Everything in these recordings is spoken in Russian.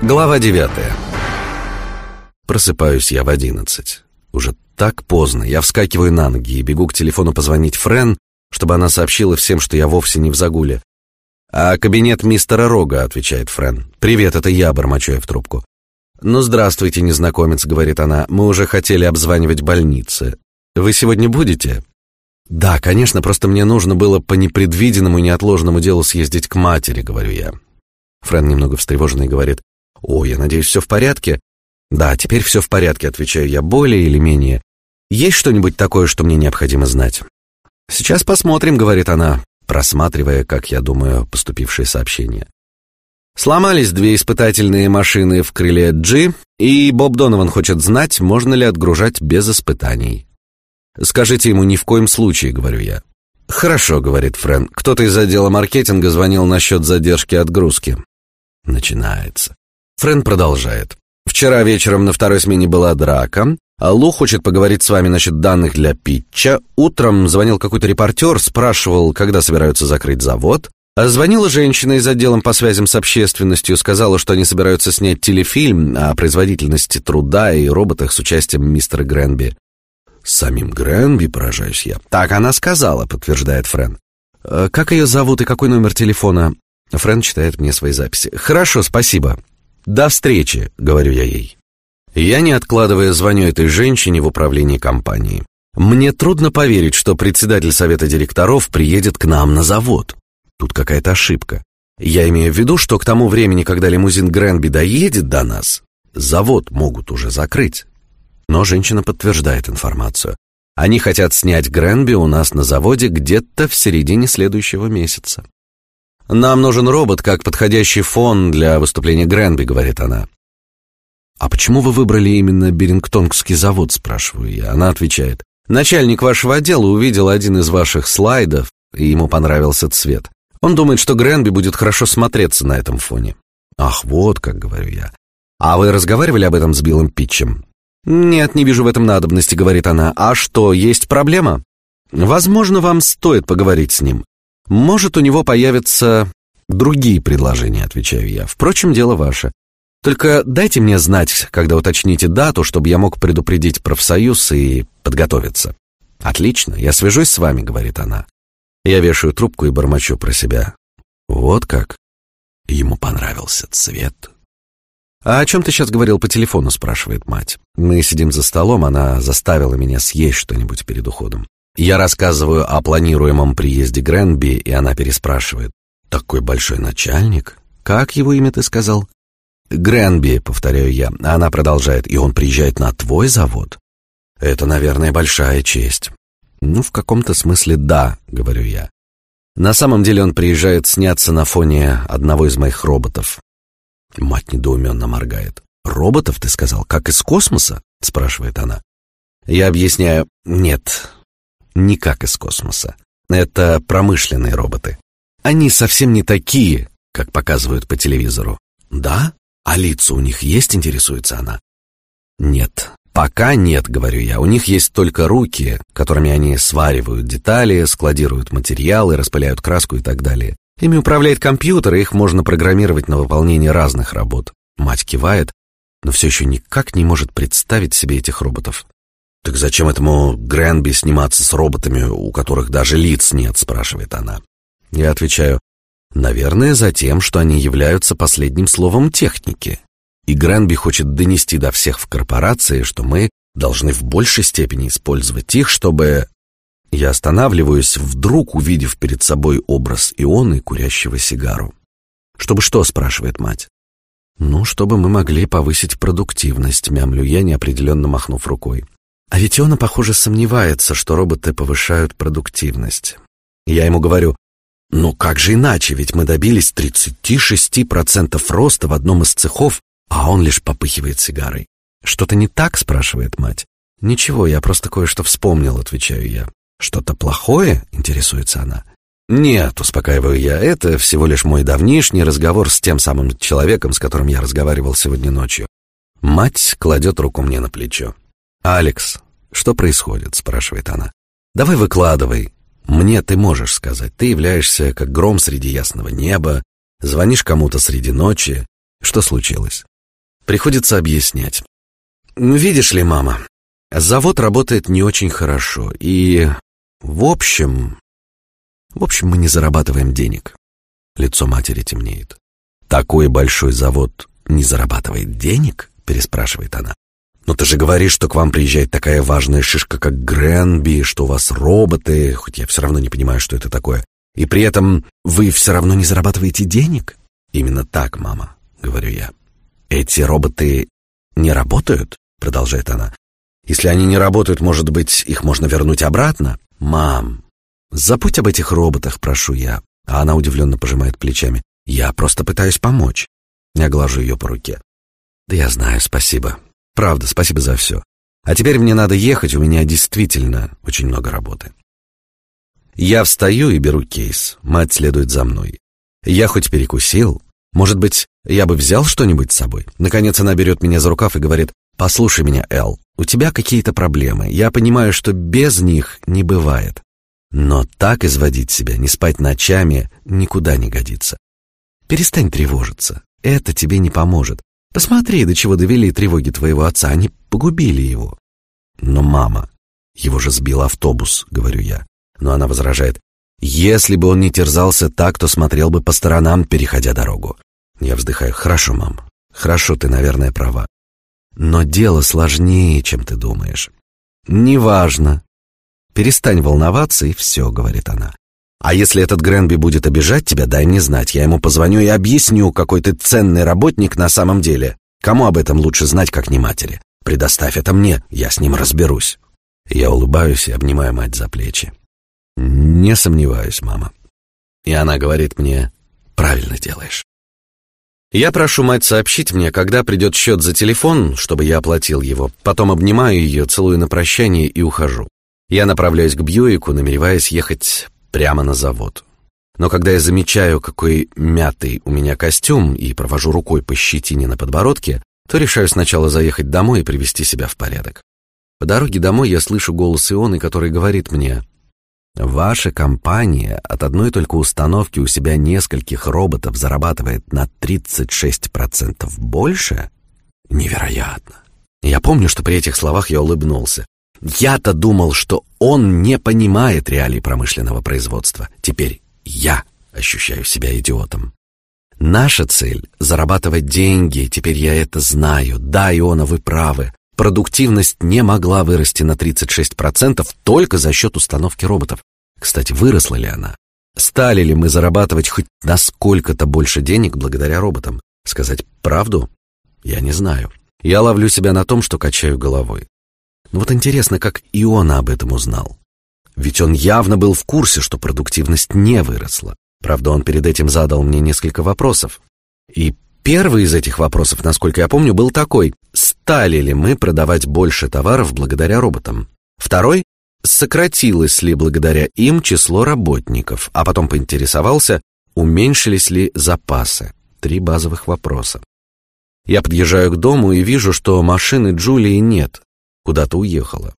Глава девятая. Просыпаюсь я в одиннадцать. Уже так поздно. Я вскакиваю на ноги и бегу к телефону позвонить Френ, чтобы она сообщила всем, что я вовсе не в загуле. «А кабинет мистера Рога», — отвечает Френ. «Привет, это я», — бормочу я в трубку. «Ну, здравствуйте, незнакомец», — говорит она. «Мы уже хотели обзванивать больницы. Вы сегодня будете?» «Да, конечно, просто мне нужно было по непредвиденному и неотложному делу съездить к матери», — говорю я. Френ немного встревоженный говорит. «О, я надеюсь, все в порядке?» «Да, теперь все в порядке», — отвечаю я более или менее. «Есть что-нибудь такое, что мне необходимо знать?» «Сейчас посмотрим», — говорит она, просматривая, как я думаю, поступившие сообщения. Сломались две испытательные машины в крыле G, и Боб Донован хочет знать, можно ли отгружать без испытаний. «Скажите ему ни в коем случае», — говорю я. «Хорошо», — говорит Френ. «Кто-то из отдела маркетинга звонил насчет задержки отгрузки». Начинается. Френ продолжает. «Вчера вечером на второй смене была драка. А Лу хочет поговорить с вами насчет данных для питча. Утром звонил какой-то репортер, спрашивал, когда собираются закрыть завод. А звонила женщина из отдела по связям с общественностью, сказала, что они собираются снять телефильм о производительности труда и роботах с участием мистера Гренби. самим Гренби поражаюсь я. Так она сказала, подтверждает Френ. «Э, как ее зовут и какой номер телефона? Френ читает мне свои записи. Хорошо, спасибо. До встречи, говорю я ей. Я, не откладывая, звоню этой женщине в управлении компании. Мне трудно поверить, что председатель совета директоров приедет к нам на завод. Тут какая-то ошибка. Я имею в виду, что к тому времени, когда лимузин Гренби доедет до нас, завод могут уже закрыть. Но женщина подтверждает информацию. Они хотят снять Гренби у нас на заводе где-то в середине следующего месяца. Нам нужен робот как подходящий фон для выступления Гренби, говорит она. А почему вы выбрали именно Берингтонгский завод, спрашиваю я. Она отвечает: начальник вашего отдела увидел один из ваших слайдов, и ему понравился цвет. Он думает, что Гренби будет хорошо смотреться на этом фоне. Ах, вот как говорю я. А вы разговаривали об этом с Биллом Питчем? Нет, не вижу в этом надобности, говорит она. А что, есть проблема? Возможно, вам стоит поговорить с ним. Может, у него появятся другие предложения, отвечаю я. Впрочем, дело ваше. Только дайте мне знать, когда уточните дату, чтобы я мог предупредить профсоюз и подготовиться. Отлично, я свяжусь с вами, говорит она. Я вешаю трубку и бормочу про себя. Вот как. Ему понравился цвет. А о чем ты сейчас говорил по телефону, спрашивает мать. Мы сидим за столом, она заставила меня съесть что-нибудь перед уходом. Я рассказываю о планируемом приезде Гренби, и она переспрашивает: "Такой большой начальник? Как его имя ты сказал?" "Гренби", повторяю я. Она продолжает: "И он приезжает на твой завод?" "Это, наверное, большая честь". "Ну, в каком-то смысле да", говорю я. На самом деле он приезжает сняться на фоне одного из моих роботов. Мать недоуменно моргает. Роботов, ты сказал, как из космоса? спрашивает она. Я объясняю: нет, никак из космоса. Это промышленные роботы. Они совсем не такие, как показывают по телевизору. Да? А лица у них есть, интересуется она. Нет, пока нет, говорю я. У них есть только руки, которыми они сваривают детали, складируют материалы, распыляют краску и так далее. Ими управляет компьютер, и их можно программировать на выполнение разных работ. Мать кивает, но все еще никак не может представить себе этих роботов. «Так зачем этому Гренби сниматься с роботами, у которых даже лиц нет?» – спрашивает она. Я отвечаю, «Наверное, за тем, что они являются последним словом техники. И Гренби хочет донести до всех в корпорации, что мы должны в большей степени использовать их, чтобы...» Я останавливаюсь, вдруг увидев перед собой образ Ионы, курящего сигару. «Чтобы что?» – спрашивает мать. «Ну, чтобы мы могли повысить продуктивность», – мямлю я, неопределенно махнув рукой. А ведь он, похоже, сомневается, что роботы повышают продуктивность. Я ему говорю, ну как же иначе, ведь мы добились 36% роста в одном из цехов, а он лишь попыхивает сигарой. Что-то не так, спрашивает мать. Ничего, я просто кое-что вспомнил, отвечаю я. Что-то плохое, интересуется она. Нет, успокаиваю я, это всего лишь мой давнишний разговор с тем самым человеком, с которым я разговаривал сегодня ночью. Мать кладет руку мне на плечо. «Алекс, что происходит?» — спрашивает она. «Давай выкладывай. Мне ты можешь сказать. Ты являешься как гром среди ясного неба, звонишь кому-то среди ночи. Что случилось?» Приходится объяснять. «Ну, видишь ли, мама, завод работает не очень хорошо, и... В общем... В общем, мы не зарабатываем денег. Лицо матери темнеет. Такой большой завод не зарабатывает денег? Переспрашивает она. Но ты же говоришь, что к вам приезжает такая важная шишка, как Гренби, что у вас роботы, хоть я все равно не понимаю, что это такое. И при этом вы все равно не зарабатываете денег? Именно так, мама, говорю я. Эти роботы не работают? Продолжает она. Если они не работают, может быть, их можно вернуть обратно? Мам, забудь об этих роботах, прошу я. А она удивленно пожимает плечами. Я просто пытаюсь помочь. Я глажу ее по руке. Да я знаю, спасибо. Правда, спасибо за все. А теперь мне надо ехать, у меня действительно очень много работы. Я встаю и беру кейс. Мать следует за мной. Я хоть перекусил. Может быть, я бы взял что-нибудь с собой? Наконец она берет меня за рукав и говорит, «Послушай меня, Эл, у тебя какие-то проблемы. Я понимаю, что без них не бывает. Но так изводить себя, не спать ночами, никуда не годится. Перестань тревожиться. Это тебе не поможет. Посмотри, до чего довели тревоги твоего отца. Они погубили его. Но мама, его же сбил автобус, говорю я. Но она возражает. Если бы он не терзался так, то смотрел бы по сторонам, переходя дорогу. Я вздыхаю. Хорошо, мам. Хорошо, ты, наверное, права. Но дело сложнее, чем ты думаешь. Неважно. Перестань волноваться и все, говорит она. А если этот Гренби будет обижать тебя, дай мне знать. Я ему позвоню и объясню, какой ты ценный работник на самом деле. Кому об этом лучше знать, как не матери? Предоставь это мне, я с ним разберусь. Я улыбаюсь и обнимаю мать за плечи. Не сомневаюсь, мама. И она говорит мне, правильно делаешь. Я прошу мать сообщить мне, когда придет счет за телефон, чтобы я оплатил его. Потом обнимаю ее, целую на прощание и ухожу. Я направляюсь к Бьюику, намереваясь ехать прямо на завод. Но когда я замечаю, какой мятый у меня костюм и провожу рукой по щетине на подбородке, то решаю сначала заехать домой и привести себя в порядок. По дороге домой я слышу голос Ионы, который говорит мне, «Ваша компания от одной только установки у себя нескольких роботов зарабатывает на 36% больше? Невероятно!» Я помню, что при этих словах я улыбнулся. Я-то думал, что он не понимает реалий промышленного производства. Теперь я ощущаю себя идиотом. Наша цель — зарабатывать деньги, теперь я это знаю. Да, Иона, вы правы. Продуктивность не могла вырасти на 36% только за счет установки роботов. Кстати, выросла ли она? Стали ли мы зарабатывать хоть на сколько-то больше денег благодаря роботам? Сказать правду? Я не знаю. Я ловлю себя на том, что качаю головой. Но вот интересно, как Иона об этом узнал. Ведь он явно был в курсе, что продуктивность не выросла. Правда, он перед этим задал мне несколько вопросов. И первый из этих вопросов, насколько я помню, был такой. Стали ли мы продавать больше товаров благодаря роботам? Второй сократилось ли благодаря им число работников, а потом поинтересовался, уменьшились ли запасы. Три базовых вопроса. Я подъезжаю к дому и вижу, что машины Джулии нет куда-то уехала.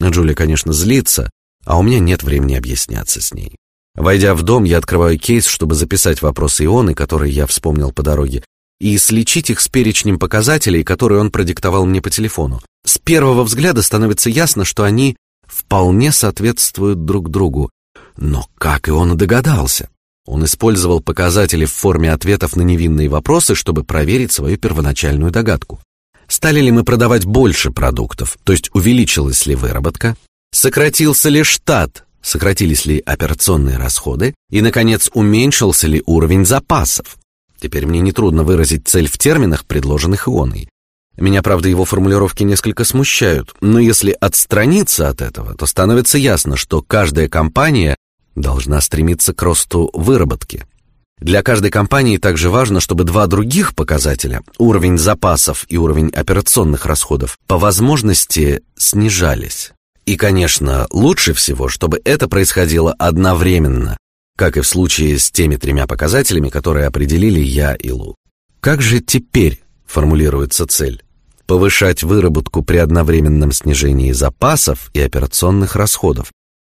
Джулия, конечно, злится, а у меня нет времени объясняться с ней. Войдя в дом, я открываю кейс, чтобы записать вопросы Ионы, которые я вспомнил по дороге, и сличить их с перечнем показателей, которые он продиктовал мне по телефону. С первого взгляда становится ясно, что они вполне соответствуют друг другу. Но как и он догадался? Он использовал показатели в форме ответов на невинные вопросы, чтобы проверить свою первоначальную догадку. Стали ли мы продавать больше продуктов, то есть увеличилась ли выработка? Сократился ли штат? Сократились ли операционные расходы? И, наконец, уменьшился ли уровень запасов? Теперь мне нетрудно выразить цель в терминах, предложенных Ионой. Меня, правда, его формулировки несколько смущают, но если отстраниться от этого, то становится ясно, что каждая компания должна стремиться к росту выработки. Для каждой компании также важно, чтобы два других показателя, уровень запасов и уровень операционных расходов, по возможности снижались. И, конечно, лучше всего, чтобы это происходило одновременно, как и в случае с теми тремя показателями, которые определили я и Лу. Как же теперь формулируется цель? Повышать выработку при одновременном снижении запасов и операционных расходов,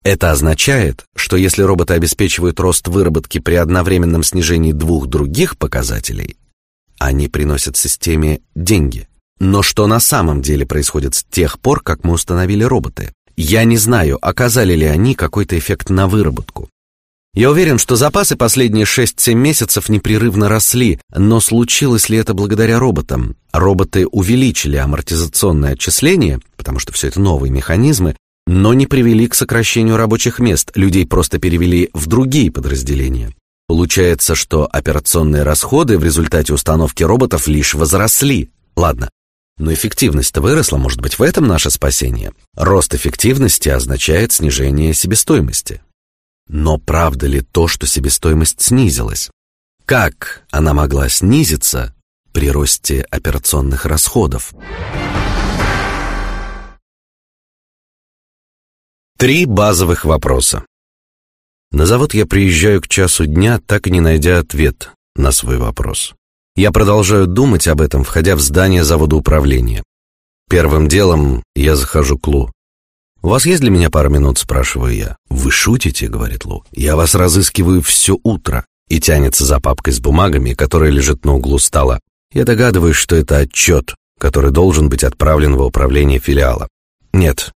это означает, что если роботы обеспечивают рост выработки при одновременном снижении двух других показателей, Они приносят системе деньги. Но что на самом деле происходит с тех пор, как мы установили роботы? Я не знаю, оказали ли они какой-то эффект на выработку. Я уверен, что запасы последние 6-7 месяцев непрерывно росли, но случилось ли это благодаря роботам? Роботы увеличили амортизационное отчисление, потому что все это новые механизмы, но не привели к сокращению рабочих мест, людей просто перевели в другие подразделения. Получается, что операционные расходы в результате установки роботов лишь возросли. Ладно, но эффективность-то выросла, может быть, в этом наше спасение? Рост эффективности означает снижение себестоимости. Но правда ли то, что себестоимость снизилась? Как она могла снизиться при росте операционных расходов? Три базовых вопроса. На завод я приезжаю к часу дня, так и не найдя ответ на свой вопрос. Я продолжаю думать об этом, входя в здание завода управления. Первым делом я захожу к Лу. «У вас есть для меня пара минут?» – спрашиваю я. «Вы шутите?» – говорит Лу. «Я вас разыскиваю все утро» и тянется за папкой с бумагами, которая лежит на углу стола. Я догадываюсь, что это отчет, который должен быть отправлен в управление филиала. Нет,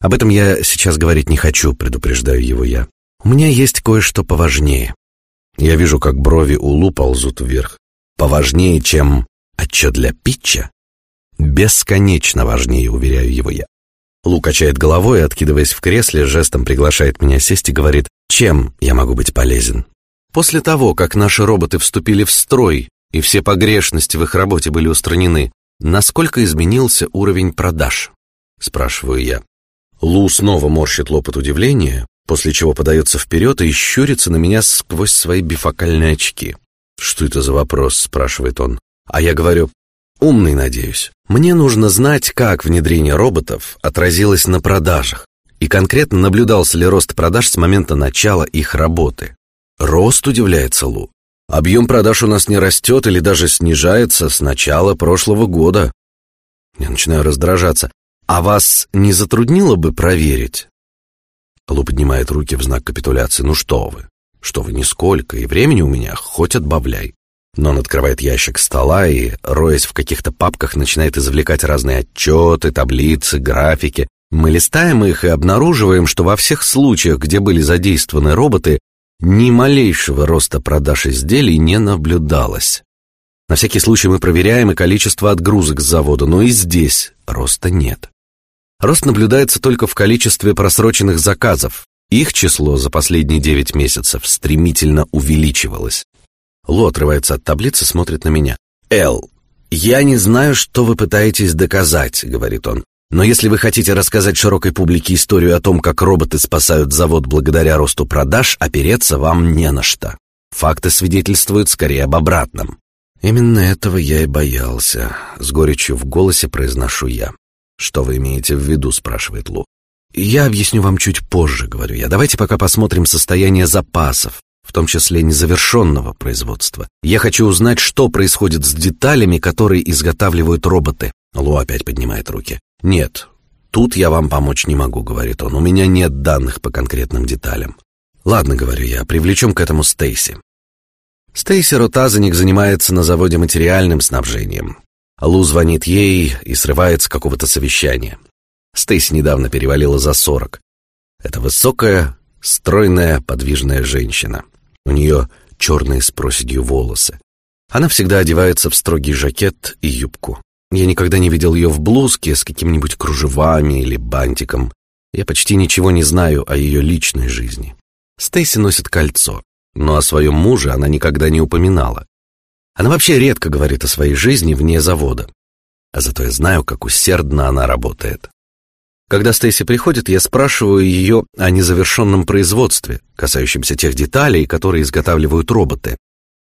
об этом я сейчас говорить не хочу, предупреждаю его я. У меня есть кое-что поважнее. Я вижу, как брови у Лу ползут вверх. Поважнее, чем отчет для Питча? Бесконечно важнее, уверяю его я. Лу качает головой, откидываясь в кресле, жестом приглашает меня сесть и говорит, чем я могу быть полезен. После того, как наши роботы вступили в строй и все погрешности в их работе были устранены, насколько изменился уровень продаж? Спрашиваю я. Лу снова морщит лоб от удивления, после чего подается вперед и щурится на меня сквозь свои бифокальные очки. «Что это за вопрос?» – спрашивает он. А я говорю, «Умный, надеюсь. Мне нужно знать, как внедрение роботов отразилось на продажах, и конкретно наблюдался ли рост продаж с момента начала их работы. Рост удивляется Лу. Объем продаж у нас не растет или даже снижается с начала прошлого года. Я начинаю раздражаться. А вас не затруднило бы проверить? Лу поднимает руки в знак капитуляции. Ну что вы? Что вы, нисколько, и времени у меня хоть отбавляй. Но он открывает ящик стола и, роясь в каких-то папках, начинает извлекать разные отчеты, таблицы, графики. Мы листаем их и обнаруживаем, что во всех случаях, где были задействованы роботы, ни малейшего роста продаж изделий не наблюдалось. На всякий случай мы проверяем и количество отгрузок с завода, но и здесь роста нет. Рост наблюдается только в количестве просроченных заказов. Их число за последние девять месяцев стремительно увеличивалось. Ло отрывается от таблицы, смотрит на меня. «Эл, я не знаю, что вы пытаетесь доказать», — говорит он. «Но если вы хотите рассказать широкой публике историю о том, как роботы спасают завод благодаря росту продаж, опереться вам не на что. Факты свидетельствуют скорее об обратном». «Именно этого я и боялся», — с горечью в голосе произношу я. «Что вы имеете в виду?» — спрашивает Лу. «Я объясню вам чуть позже», — говорю я. «Давайте пока посмотрим состояние запасов, в том числе незавершенного производства. Я хочу узнать, что происходит с деталями, которые изготавливают роботы». Лу опять поднимает руки. «Нет, тут я вам помочь не могу», — говорит он. «У меня нет данных по конкретным деталям». «Ладно», — говорю я, — «привлечем к этому Стейси». Стейси Ротазаник занимается на заводе материальным снабжением. Лу звонит ей и срывает с какого-то совещания. Стейси недавно перевалила за сорок. Это высокая, стройная, подвижная женщина. У нее черные с проседью волосы. Она всегда одевается в строгий жакет и юбку. Я никогда не видел ее в блузке с какими-нибудь кружевами или бантиком. Я почти ничего не знаю о ее личной жизни. Стейси носит кольцо, но о своем муже она никогда не упоминала. Она вообще редко говорит о своей жизни вне завода. А зато я знаю, как усердно она работает. Когда Стейси приходит, я спрашиваю ее о незавершенном производстве, касающемся тех деталей, которые изготавливают роботы.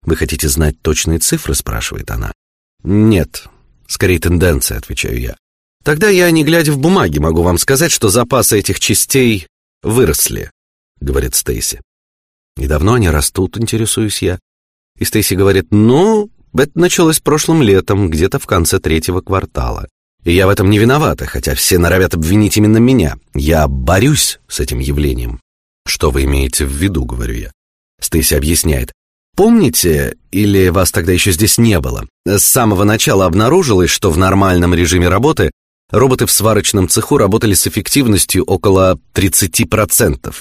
«Вы хотите знать точные цифры?» – спрашивает она. «Нет, скорее тенденция», – отвечаю я. «Тогда я, не глядя в бумаги, могу вам сказать, что запасы этих частей выросли», – говорит Стейси. «Недавно они растут?» – интересуюсь я. И Стейси говорит, ну, это началось прошлым летом, где-то в конце третьего квартала. И я в этом не виновата, хотя все норовят обвинить именно меня. Я борюсь с этим явлением. Что вы имеете в виду, говорю я. Стейси объясняет. Помните, или вас тогда еще здесь не было? С самого начала обнаружилось, что в нормальном режиме работы роботы в сварочном цеху работали с эффективностью около 30%.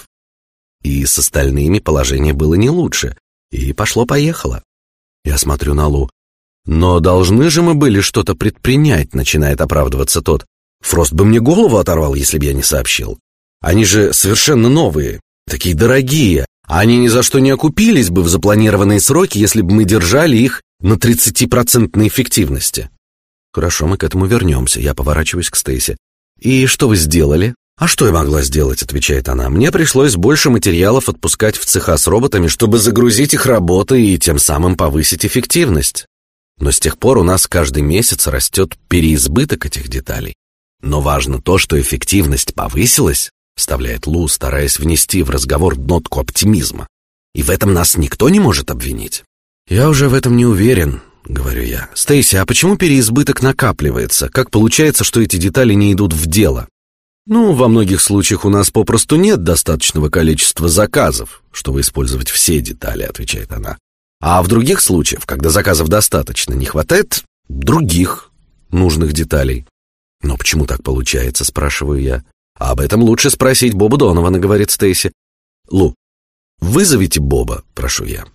И с остальными положение было не лучше. И пошло-поехало. Я смотрю на Лу. Но должны же мы были что-то предпринять, начинает оправдываться тот. Фрост бы мне голову оторвал, если бы я не сообщил. Они же совершенно новые, такие дорогие. Они ни за что не окупились бы в запланированные сроки, если бы мы держали их на 30% эффективности. Хорошо, мы к этому вернемся. Я поворачиваюсь к Стейси. И что вы сделали? А что я могла сделать, отвечает она. Мне пришлось больше материалов отпускать в цеха с роботами, чтобы загрузить их работой и тем самым повысить эффективность. Но с тех пор у нас каждый месяц растет переизбыток этих деталей. Но важно то, что эффективность повысилась, вставляет Лу, стараясь внести в разговор нотку оптимизма. И в этом нас никто не может обвинить. Я уже в этом не уверен, говорю я. Стейси, а почему переизбыток накапливается? Как получается, что эти детали не идут в дело? Ну, во многих случаях у нас попросту нет достаточного количества заказов, чтобы использовать все детали, отвечает она. А в других случаях, когда заказов достаточно, не хватает других нужных деталей. Но почему так получается, спрашиваю я. Об этом лучше спросить Боба Донована, говорит Стейси. Лу, вызовите Боба, прошу я.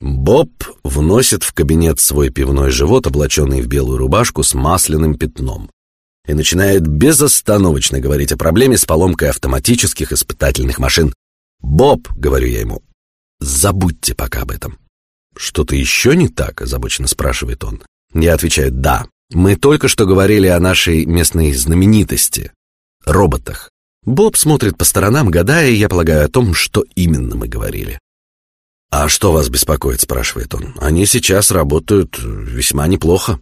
Боб вносит в кабинет свой пивной живот, облаченный в белую рубашку с масляным пятном, и начинает безостановочно говорить о проблеме с поломкой автоматических испытательных машин. «Боб», — говорю я ему, — «забудьте пока об этом». «Что-то еще не так?» — озабоченно спрашивает он. Я отвечаю «да». Мы только что говорили о нашей местной знаменитости — роботах. Боб смотрит по сторонам, гадая, я полагаю, о том, что именно мы говорили. «А что вас беспокоит?» — спрашивает он. «Они сейчас работают весьма неплохо».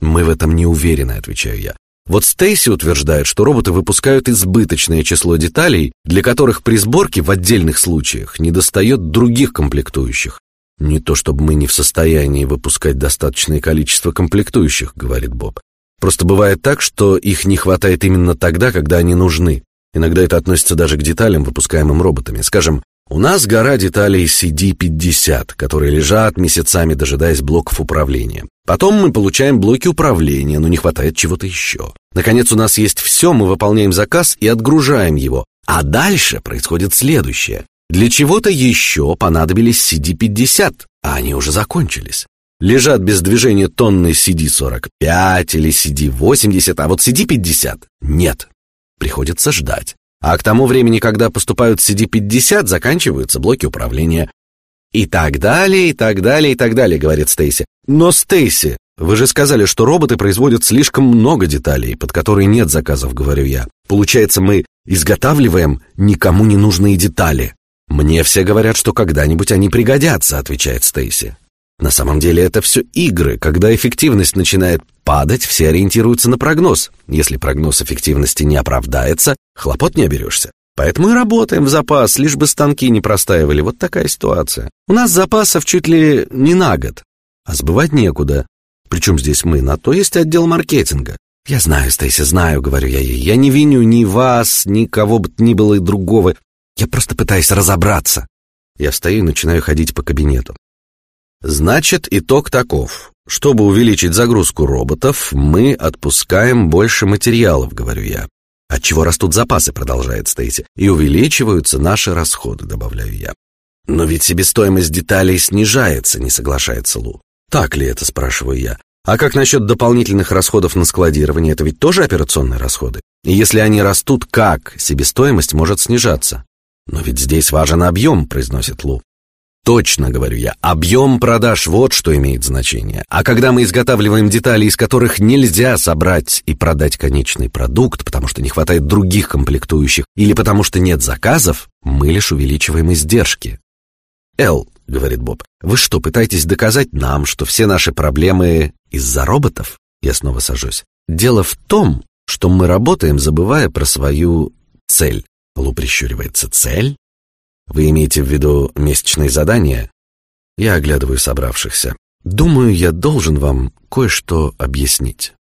«Мы в этом не уверены», — отвечаю я. Вот Стейси утверждает, что роботы выпускают избыточное число деталей, для которых при сборке в отдельных случаях недостает других комплектующих. Не то чтобы мы не в состоянии выпускать достаточное количество комплектующих, говорит Боб. Просто бывает так, что их не хватает именно тогда, когда они нужны. Иногда это относится даже к деталям, выпускаемым роботами. Скажем, у нас гора деталей CD50, которые лежат месяцами, дожидаясь блоков управления. Потом мы получаем блоки управления, но не хватает чего-то еще. Наконец у нас есть все, мы выполняем заказ и отгружаем его. А дальше происходит следующее. Для чего-то еще понадобились CD50, а они уже закончились. Лежат без движения тонны CD45 или CD80, а вот CD50 нет. Приходится ждать. А к тому времени, когда поступают CD50, заканчиваются блоки управления. И так далее, и так далее, и так далее, говорит Стейси. Но Стейси, вы же сказали, что роботы производят слишком много деталей, под которые нет заказов, говорю я. Получается, мы изготавливаем никому не нужные детали. Мне все говорят, что когда-нибудь они пригодятся, отвечает Стейси. На самом деле это все игры. Когда эффективность начинает падать, все ориентируются на прогноз. Если прогноз эффективности не оправдается, хлопот не оберешься. Поэтому и работаем в запас, лишь бы станки не простаивали. Вот такая ситуация. У нас запасов чуть ли не на год, а сбывать некуда. Причем здесь мы, на то есть отдел маркетинга. Я знаю, Стейси, знаю, говорю я ей. Я не виню ни вас, ни кого бы ни было и другого. Я просто пытаюсь разобраться. Я встаю и начинаю ходить по кабинету. Значит, итог таков. Чтобы увеличить загрузку роботов, мы отпускаем больше материалов, говорю я. От чего растут запасы, продолжает Стейси, и увеличиваются наши расходы, добавляю я. Но ведь себестоимость деталей снижается, не соглашается Лу. Так ли это, спрашиваю я. А как насчет дополнительных расходов на складирование? Это ведь тоже операционные расходы. И если они растут, как себестоимость может снижаться? Но ведь здесь важен объем, произносит Лу. Точно, говорю я, объем продаж вот что имеет значение. А когда мы изготавливаем детали, из которых нельзя собрать и продать конечный продукт, потому что не хватает других комплектующих или потому что нет заказов, мы лишь увеличиваем издержки. Эл, говорит Боб, вы что, пытаетесь доказать нам, что все наши проблемы из-за роботов? Я снова сажусь. Дело в том, что мы работаем, забывая про свою цель. Лу прищуривается. Цель? Вы имеете в виду месячные задания? Я оглядываю собравшихся. Думаю, я должен вам кое-что объяснить.